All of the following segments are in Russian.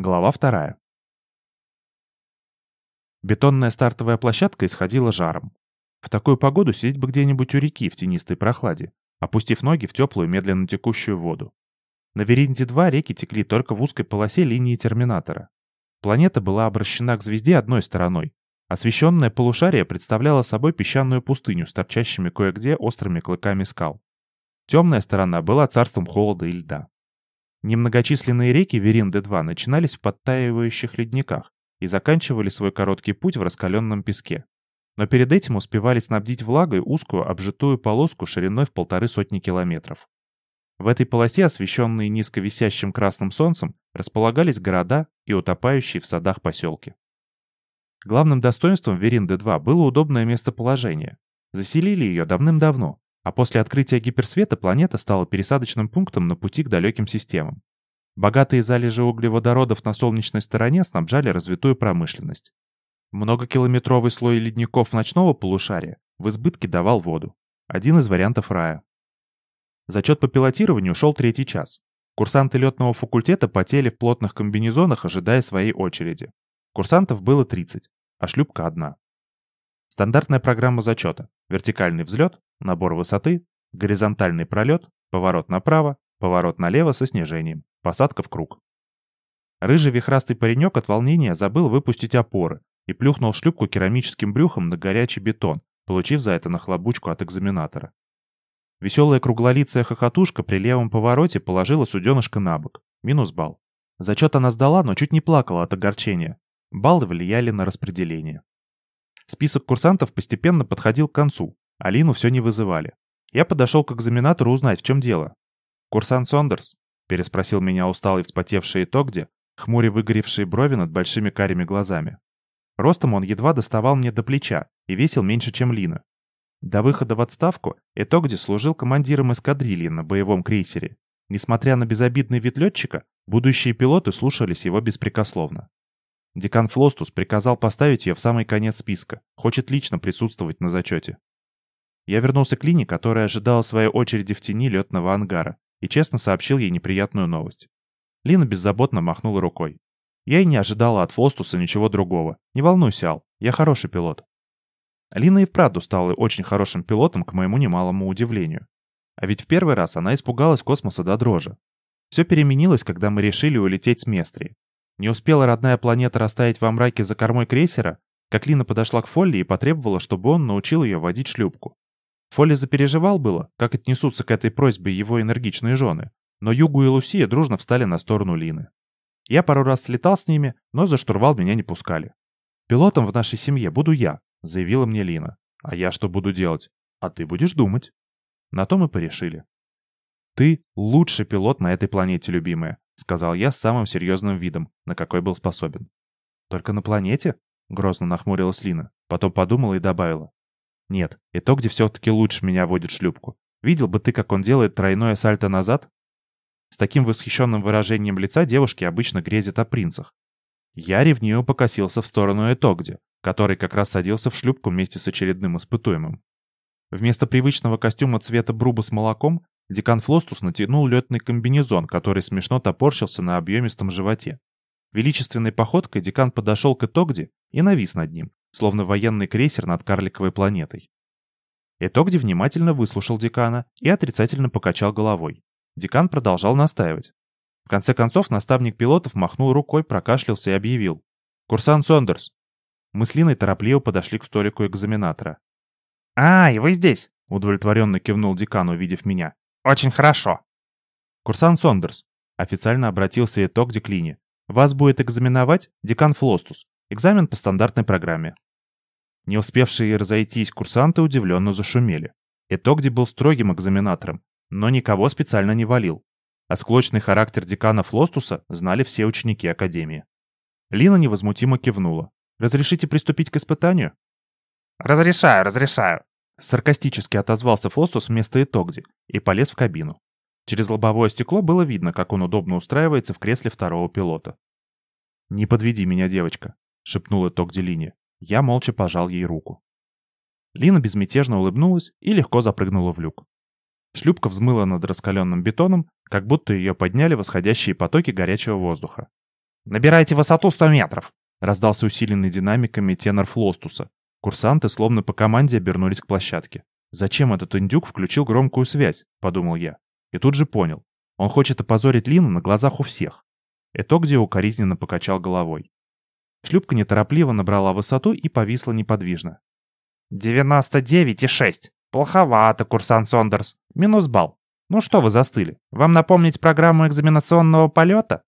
Глава вторая. Бетонная стартовая площадка исходила жаром. В такую погоду сидеть бы где-нибудь у реки в тенистой прохладе, опустив ноги в теплую медленно текущую воду. На Веринде-2 реки текли только в узкой полосе линии терминатора. Планета была обращена к звезде одной стороной. Освещенное полушарие представляло собой песчаную пустыню с торчащими кое-где острыми клыками скал. Темная сторона была царством холода и льда. Немногочисленные реки Веринды-2 начинались в подтаивающих ледниках и заканчивали свой короткий путь в раскаленном песке. Но перед этим успевали снабдить влагой узкую обжитую полоску шириной в полторы сотни километров. В этой полосе, освещенные низко висящим красным солнцем, располагались города и утопающие в садах поселки. Главным достоинством Веринды-2 было удобное местоположение. Заселили ее давным-давно, а после открытия гиперсвета планета стала пересадочным пунктом на пути к далеким системам. Богатые залежи углеводородов на солнечной стороне снабжали развитую промышленность. Многокилометровый слой ледников ночного полушария в избытке давал воду. Один из вариантов рая. Зачет по пилотированию шел третий час. Курсанты летного факультета потели в плотных комбинезонах, ожидая своей очереди. Курсантов было 30, а шлюпка одна. Стандартная программа зачета. Вертикальный взлет, набор высоты, горизонтальный пролет, поворот направо, поворот налево со снижением, посадка в круг. Рыжий вихрастый паренек от волнения забыл выпустить опоры и плюхнул шлюпку керамическим брюхом на горячий бетон, получив за это нахлобучку от экзаменатора. Веселая круглолицая хохотушка при левом повороте положила суденышко на бок. Минус балл. Зачет она сдала, но чуть не плакала от огорчения. Баллы влияли на распределение. Список курсантов постепенно подходил к концу. Алину все не вызывали. Я подошел к экзаменатору узнать, в чем дело. «Курсант Сондерс?» — переспросил меня усталый вспотевший Тогди, хмуря выгоревшие брови над большими карими глазами. Ростом он едва доставал мне до плеча и весил меньше, чем Лина. До выхода в отставку Этогди служил командиром эскадрильи на боевом крейсере. Несмотря на безобидный вид летчика, будущие пилоты слушались его беспрекословно. Декан Флостус приказал поставить ее в самый конец списка. Хочет лично присутствовать на зачете. Я вернулся к Лине, которая ожидала своей очереди в тени летного ангара, и честно сообщил ей неприятную новость. Лина беззаботно махнула рукой. Я и не ожидала от Флостуса ничего другого. Не волнуйся, Ал, я хороший пилот. Лина и вправду стала очень хорошим пилотом, к моему немалому удивлению. А ведь в первый раз она испугалась космоса до дрожи. Все переменилось, когда мы решили улететь с Местрии. Не успела родная планета растаять во мраке за кормой крейсера, как Лина подошла к Фолли и потребовала, чтобы он научил ее водить шлюпку. Фолли запереживал было, как отнесутся к этой просьбе его энергичные жены, но Югу и Лусия дружно встали на сторону Лины. Я пару раз слетал с ними, но за штурвал меня не пускали. «Пилотом в нашей семье буду я», — заявила мне Лина. «А я что буду делать?» «А ты будешь думать». На то мы порешили. «Ты лучший пилот на этой планете, любимая сказал я с самым серьезным видом, на какой был способен. «Только на планете?» — грозно нахмурилась Лина. Потом подумала и добавила. «Нет, и то, где все-таки лучше меня водит шлюпку. Видел бы ты, как он делает тройное сальто назад?» С таким восхищенным выражением лица девушки обычно грезят о принцах. Я ревниво покосился в сторону Этогди, который как раз садился в шлюпку вместе с очередным испытуемым. Вместо привычного костюма цвета бруба с молоком Декан Флостус натянул летный комбинезон, который смешно топорщился на объемистом животе. Величественной походкой декан подошел к Этогди и навис над ним, словно военный крейсер над карликовой планетой. Этогди внимательно выслушал декана и отрицательно покачал головой. Декан продолжал настаивать. В конце концов наставник пилотов махнул рукой, прокашлялся и объявил. «Курсант Сондерс!» Мы с Линой торопливо подошли к столику экзаменатора. «А, и вы здесь!» — удовлетворенно кивнул декан, увидев меня. Очень хорошо. Курсант Сондерс. Официально обратился итог Деклине. Вас будет экзаменовать декан Флостус. Экзамен по стандартной программе. Не успевшие разойтись курсанты удивленно зашумели. Этогди был строгим экзаменатором, но никого специально не валил. А склочный характер декана Флостуса знали все ученики Академии. Лина невозмутимо кивнула. «Разрешите приступить к испытанию?» «Разрешаю, разрешаю», Саркастически отозвался Флостус вместо Этогди и полез в кабину. Через лобовое стекло было видно, как он удобно устраивается в кресле второго пилота. «Не подведи меня, девочка», — шепнул Этогди Лине. Я молча пожал ей руку. Лина безмятежно улыбнулась и легко запрыгнула в люк. Шлюпка взмыла над раскаленным бетоном, как будто ее подняли восходящие потоки горячего воздуха. набирайте высоту 100 метров!» Раздался усиленный динамиками тенор Флостуса. Курсанты словно по команде обернулись к площадке. «Зачем этот индюк включил громкую связь?» – подумал я. И тут же понял. Он хочет опозорить Лину на глазах у всех. Это где укоризненно покачал головой. Шлюпка неторопливо набрала высоту и повисла неподвижно. «99,6. Плоховато, курсант Сондерс. Минус балл. Ну что вы застыли? Вам напомнить программу экзаменационного полета?»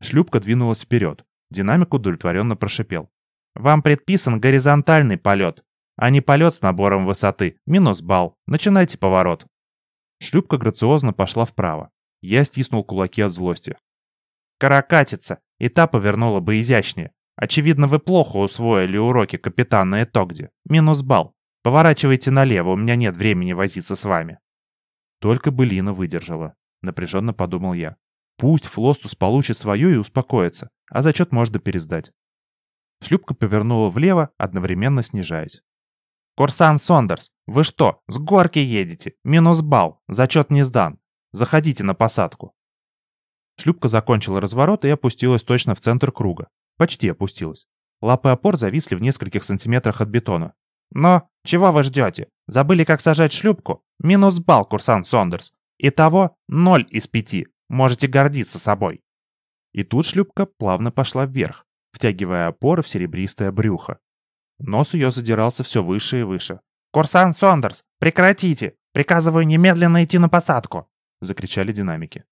Шлюпка двинулась вперед. Динамик удовлетворенно прошипел. «Вам предписан горизонтальный полет, а не полет с набором высоты. Минус балл. Начинайте поворот». Шлюпка грациозно пошла вправо. Я стиснул кулаки от злости. «Каракатица! И та повернула бы изящнее. Очевидно, вы плохо усвоили уроки капитана Этогди. Минус балл. Поворачивайте налево, у меня нет времени возиться с вами». Только бы Лина выдержала. Напряженно подумал я. Пусть Флостус получит свое и успокоится, а зачет можно пересдать. Шлюпка повернула влево, одновременно снижаясь. «Курсант Сондерс, вы что, с горки едете? Минус балл, зачет не сдан. Заходите на посадку». Шлюпка закончила разворот и опустилась точно в центр круга. Почти опустилась. Лапы опор зависли в нескольких сантиметрах от бетона. «Но, чего вы ждете? Забыли, как сажать шлюпку? Минус балл, курсант Сондерс. Итого ноль из пяти. Можете гордиться собой». И тут шлюпка плавно пошла вверх, втягивая опоры в серебристое брюхо. Нос ее задирался все выше и выше. «Курсант Сондерс, прекратите! Приказываю немедленно идти на посадку!» — закричали динамики.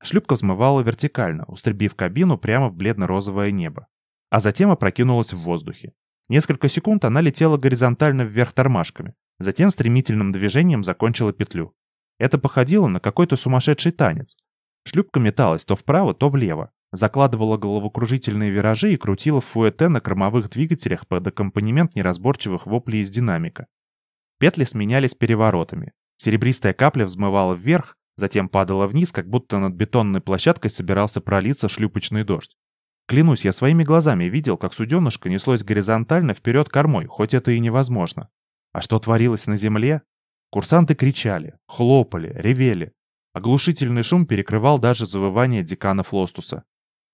Шлюпка взмывала вертикально, устребив кабину прямо в бледно-розовое небо. А затем опрокинулась в воздухе. Несколько секунд она летела горизонтально вверх тормашками, затем стремительным движением закончила петлю. Это походило на какой-то сумасшедший танец. Шлюпка металась то вправо, то влево, закладывала головокружительные виражи и крутила фуэте на кормовых двигателях под аккомпанемент неразборчивых воплей из динамика. Петли сменялись переворотами. Серебристая капля взмывала вверх, затем падала вниз, как будто над бетонной площадкой собирался пролиться шлюпочный дождь. Клянусь, я своими глазами видел, как суденышко неслось горизонтально вперед кормой, хоть это и невозможно. А что творилось на земле? Курсанты кричали, хлопали, ревели. Оглушительный шум перекрывал даже завывание декана Флостуса.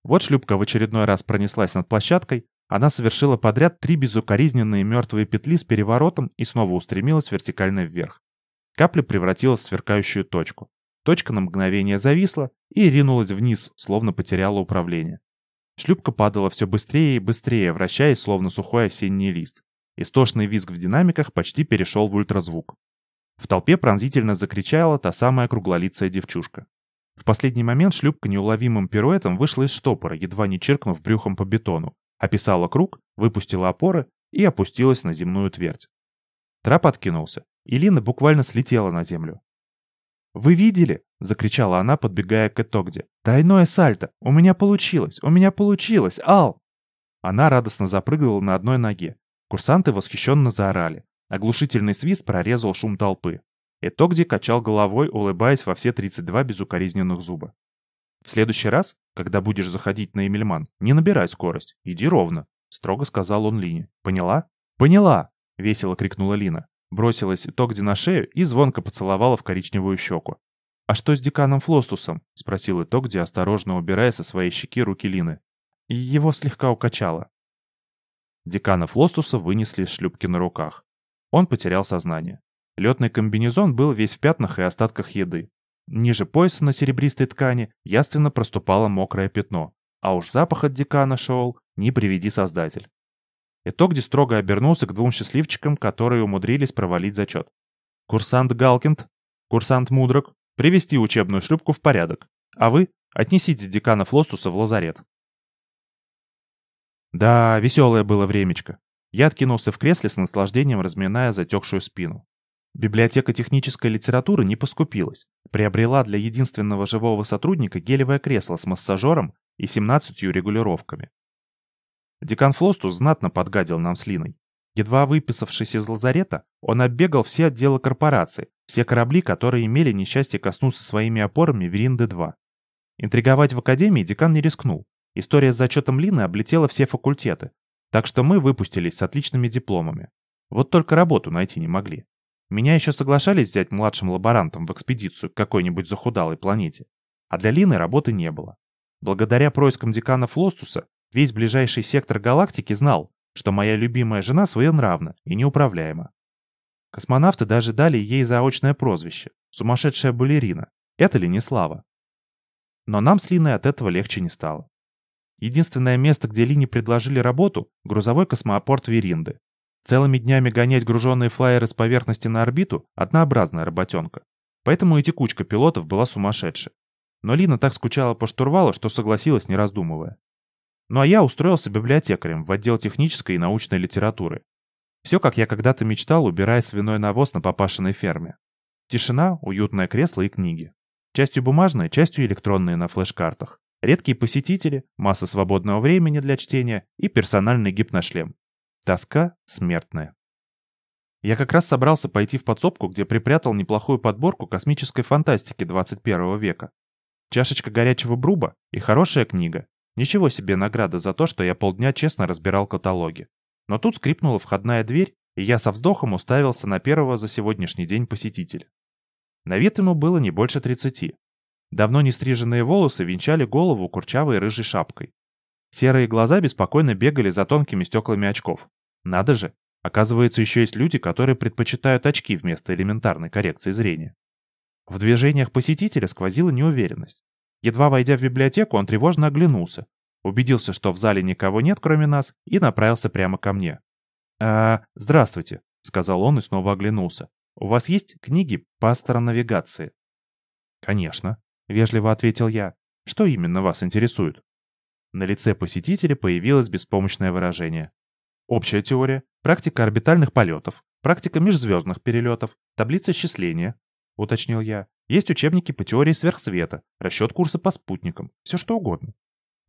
Вот шлюпка в очередной раз пронеслась над площадкой, она совершила подряд три безукоризненные мертвые петли с переворотом и снова устремилась вертикально вверх. Капля превратилась в сверкающую точку. Точка на мгновение зависла и ринулась вниз, словно потеряла управление. Шлюпка падала все быстрее и быстрее, вращаясь, словно сухой осенний лист. Истошный визг в динамиках почти перешел в ультразвук. В толпе пронзительно закричала та самая круглолицая девчушка. В последний момент шлюпка неуловимым пируэтом вышла из штопора, едва не чиркнув брюхом по бетону, описала круг, выпустила опоры и опустилась на земную твердь. Трап откинулся, и Лина буквально слетела на землю. «Вы видели?» — закричала она, подбегая к Этогде. «Тройное сальто! У меня получилось! У меня получилось! Ал!» Она радостно запрыгала на одной ноге. Курсанты восхищенно заорали. Оглушительный свист прорезал шум толпы. Этогди качал головой, улыбаясь во все 32 безукоризненных зуба. «В следующий раз, когда будешь заходить на Эмельман, не набирай скорость, иди ровно», — строго сказал он Лине. «Поняла?» «Поняла!» — весело крикнула Лина. Бросилась Этогди на шею и звонко поцеловала в коричневую щеку. «А что с деканом Флостусом?» — спросил Этогди, осторожно убирая со своей щеки руки Лины. И его слегка укачало. Декана Флостуса вынесли из шлюпки на руках. Он потерял сознание. Летный комбинезон был весь в пятнах и остатках еды. Ниже пояса на серебристой ткани яственно проступало мокрое пятно, а уж запах от декана шел, не приведи создатель. Итогди строго обернулся к двум счастливчикам, которые умудрились провалить зачет. «Курсант Галкинд, курсант Мудрок, привести учебную шлюпку в порядок, а вы отнесите декана Флостуса в лазарет». Да, веселое было времечко. Я откинулся в кресле с наслаждением, разминая затекшую спину. Библиотека технической литературы не поскупилась. Приобрела для единственного живого сотрудника гелевое кресло с массажером и 17 регулировками. Декан Флостус знатно подгадил нам с Линой. Едва выписавшись из лазарета, он оббегал все отделы корпорации, все корабли, которые имели несчастье коснуться своими опорами Веринды-2. Интриговать в академии декан не рискнул. История с зачетом Лины облетела все факультеты, так что мы выпустились с отличными дипломами. Вот только работу найти не могли. Меня еще соглашались взять младшим лаборантом в экспедицию к какой-нибудь захудалой планете. А для Лины работы не было. Благодаря проискам декана Флостуса весь ближайший сектор галактики знал, что моя любимая жена своенравна и неуправляема. Космонавты даже дали ей заочное прозвище – сумасшедшая балерина. Это ли не слава? Но нам с Линой от этого легче не стало. Единственное место, где Лине предложили работу – грузовой космопорт Веринды. Целыми днями гонять груженные флайеры с поверхности на орбиту – однообразная работенка. Поэтому и текучка пилотов была сумасшедшей. Но Лина так скучала по штурвалу, что согласилась, не раздумывая. Ну а я устроился библиотекарем в отдел технической и научной литературы. Все, как я когда-то мечтал, убирая свиной навоз на папашиной ферме. Тишина, уютное кресло и книги. Частью бумажные, частью электронные на флеш-картах. Редкие посетители, масса свободного времени для чтения и персональный гипношлем. Тоска смертная. Я как раз собрался пойти в подсобку, где припрятал неплохую подборку космической фантастики 21 века. Чашечка горячего бруба и хорошая книга. Ничего себе награда за то, что я полдня честно разбирал каталоги. Но тут скрипнула входная дверь, и я со вздохом уставился на первого за сегодняшний день посетителя. На вид ему было не больше 30. Давно не стриженные волосы венчали голову курчавой рыжей шапкой. Серые глаза беспокойно бегали за тонкими стеклами очков. Надо же, оказывается, еще есть люди, которые предпочитают очки вместо элементарной коррекции зрения. В движениях посетителя сквозила неуверенность. Едва войдя в библиотеку, он тревожно оглянулся, убедился, что в зале никого нет, кроме нас, и направился прямо ко мне. «А, здравствуйте», — сказал он и снова оглянулся. «У вас есть книги по астронавигации?» «Конечно», — вежливо ответил я. «Что именно вас интересует?» На лице посетителя появилось беспомощное выражение. Общая теория, практика орбитальных полетов, практика межзвездных перелетов, таблица счисления, уточнил я. Есть учебники по теории сверхсвета, расчет курса по спутникам, все что угодно.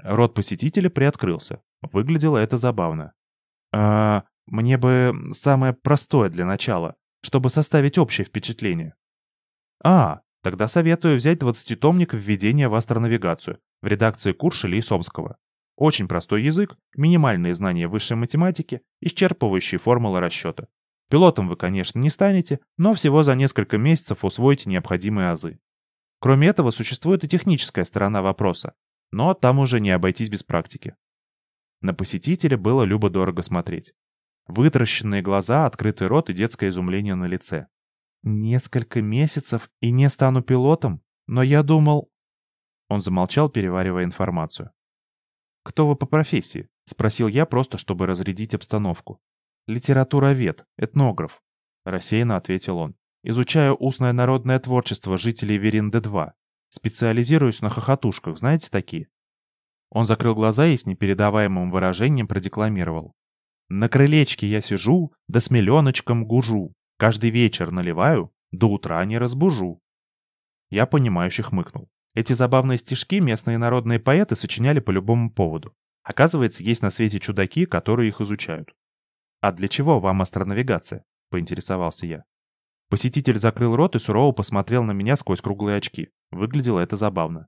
Рот посетителя приоткрылся. Выглядело это забавно. «А мне бы самое простое для начала, чтобы составить общее впечатление». «А, Тогда советую взять двадцатитомник введения в астронавигацию в редакции Куршеля и Сомского. Очень простой язык, минимальные знания высшей математики, исчерпывающие формулы расчета. Пилотом вы, конечно, не станете, но всего за несколько месяцев усвоите необходимые азы. Кроме этого, существует и техническая сторона вопроса, но там уже не обойтись без практики. На посетителя было любо-дорого смотреть. Вытаращенные глаза, открытый рот и детское изумление на лице. Несколько месяцев и не стану пилотом, но я думал... Он замолчал, переваривая информацию. «Кто вы по профессии?» — спросил я просто, чтобы разрядить обстановку. «Литературовед, этнограф», — рассеянно ответил он. «Изучаю устное народное творчество жителей Веринды-2. Специализируюсь на хохотушках, знаете такие?» Он закрыл глаза и с непередаваемым выражением продекламировал. «На крылечке я сижу, да с миллионочком гужу. Каждый вечер наливаю, до утра не разбужу. Я понимающе хмыкнул. Эти забавные стишки местные народные поэты сочиняли по любому поводу. Оказывается, есть на свете чудаки, которые их изучают. «А для чего вам астронавигация?» — поинтересовался я. Посетитель закрыл рот и сурово посмотрел на меня сквозь круглые очки. Выглядело это забавно.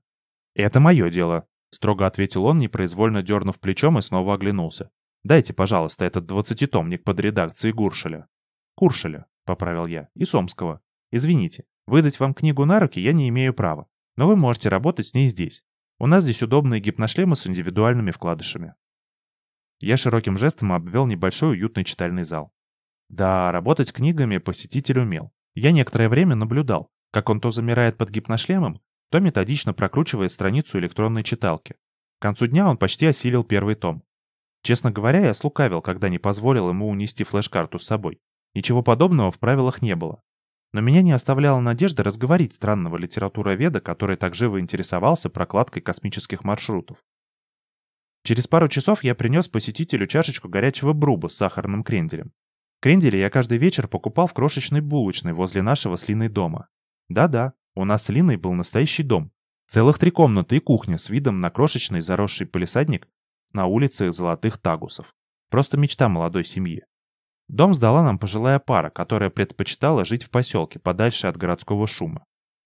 «Это мое дело», — строго ответил он, непроизвольно дернув плечом и снова оглянулся. «Дайте, пожалуйста, этот двадцатитомник под редакцией Гуршеля». «Куршеля», поправил я, и Сомского. Извините, выдать вам книгу на руки я не имею права, но вы можете работать с ней здесь. У нас здесь удобные гипношлемы с индивидуальными вкладышами. Я широким жестом обвел небольшой уютный читальный зал. Да, работать книгами посетитель умел. Я некоторое время наблюдал, как он то замирает под гипношлемом, то методично прокручивает страницу электронной читалки. К концу дня он почти осилил первый том. Честно говоря, я слукавил, когда не позволил ему унести флеш-карту с собой. Ничего подобного в правилах не было. Но меня не оставляла надежда разговорить странного литературоведа, который так живо интересовался прокладкой космических маршрутов. Через пару часов я принес посетителю чашечку горячего бруба с сахарным кренделем. Крендели я каждый вечер покупал в крошечной булочной возле нашего с Линой дома. Да-да, у нас с Линой был настоящий дом. Целых три комнаты и кухня с видом на крошечный заросший полисадник на улице Золотых Тагусов. Просто мечта молодой семьи. Дом сдала нам пожилая пара, которая предпочитала жить в поселке, подальше от городского шума.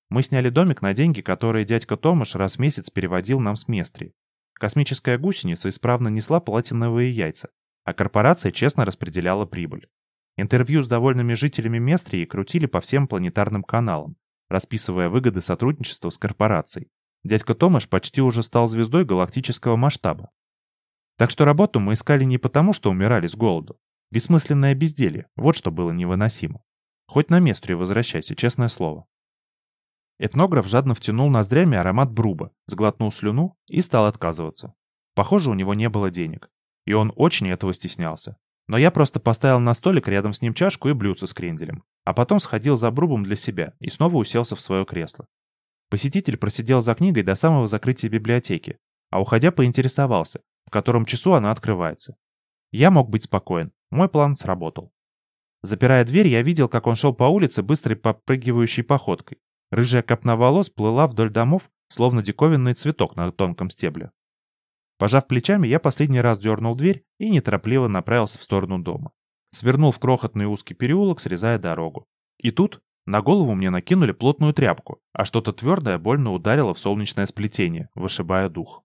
Мы сняли домик на деньги, которые дядька Томаш раз в месяц переводил нам с Местрии. Космическая гусеница исправно несла платиновые яйца, а корпорация честно распределяла прибыль. Интервью с довольными жителями Местрии крутили по всем планетарным каналам, расписывая выгоды сотрудничества с корпорацией. Дядька Томаш почти уже стал звездой галактического масштаба. Так что работу мы искали не потому, что умирали с голоду. Бессмысленное безделье, вот что было невыносимо. Хоть на Местрию возвращайся, честное слово. Этнограф жадно втянул ноздрями аромат бруба, сглотнул слюну и стал отказываться. Похоже, у него не было денег. И он очень этого стеснялся. Но я просто поставил на столик рядом с ним чашку и блюдце с кренделем, а потом сходил за брубом для себя и снова уселся в свое кресло. Посетитель просидел за книгой до самого закрытия библиотеки, а уходя поинтересовался, в котором часу она открывается. Я мог быть спокоен, мой план сработал. Запирая дверь, я видел, как он шел по улице быстрой попрыгивающей походкой. Рыжая копна волос плыла вдоль домов, словно диковинный цветок на тонком стебле. Пожав плечами, я последний раз дернул дверь и неторопливо направился в сторону дома. Свернул в крохотный узкий переулок, срезая дорогу. И тут на голову мне накинули плотную тряпку, а что-то твердое больно ударило в солнечное сплетение, вышибая дух.